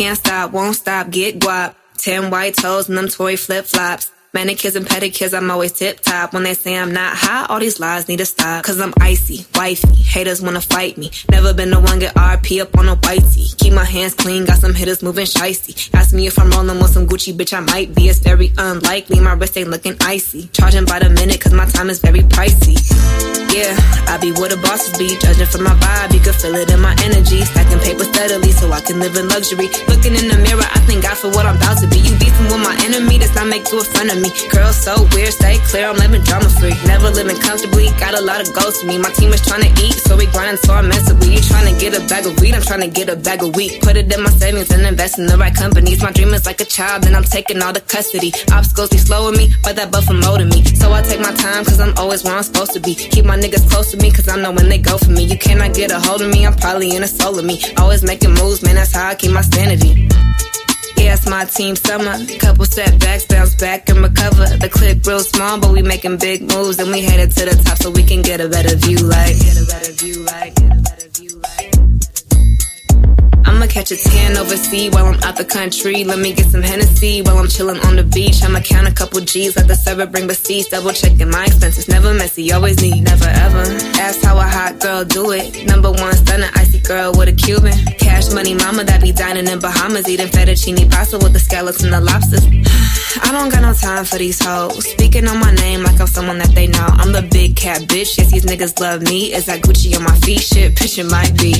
can't stop, won't stop, get guap. Ten white toes and them toy flip flops. Manicures and pedicures, I'm always tip top. When they say I'm not hot, all these lies need to stop. Cause I'm icy, wifey. Haters wanna fight me. Never been the one get RP up on a whitey. Keep my hands clean, got some hitters moving shicey. Ask me if I'm rolling with some Gucci, bitch, I might be. It's very unlikely, my wrist ain't looking icy. Charging by the minute, cause my time is very pricey. Be where the bosses be. Judging from my vibe, you can feel it in my energy. Stacking paper steadily so I can live in luxury. Looking in the mirror, I thank God for what I'm about to be. You with that's not make you a friend of me. Girl, so weird, stay clear, I'm living drama free. Never living comfortably, got a lot of goals to me. My team is trying to eat, so we grinding so immensely. You trying to get a bag of weed, I'm trying to get a bag of wheat. Put it in my savings and invest in the right companies. My dream is like a child, and I'm taking all the custody. Obstacles be slowing me, but that buffer molding me. So I take my time, cause I'm always where I'm supposed to be. Keep my niggas close to me, cause I know when they go for me. You cannot get a hold of me, I'm probably in a soul of me. Always making moves, man, that's how I keep my sanity. My team summer. Couple setbacks, bounce back and recover. The clip real small, but we making big moves and we headed to the top so we can get a better view. Like, get a better view. Like, get a better view. Like. Catch a tan overseas while I'm out the country. Let me get some Hennessy while I'm chilling on the beach. I'ma count a couple G's, let the server bring receipts. Double checking my expenses, never messy, always need, never ever. Ask how a hot girl do it. Number one stunner, icy girl with a Cuban. Cash money mama that be dining in Bahamas, eating fettuccine pasta with the scallops and the lobsters. I don't got no time for these hoes. Speaking on my name like I'm someone that they know. I'm the big cat bitch. Yes, these niggas love me. Is that Gucci on my feet? Shit. Bitch, might be.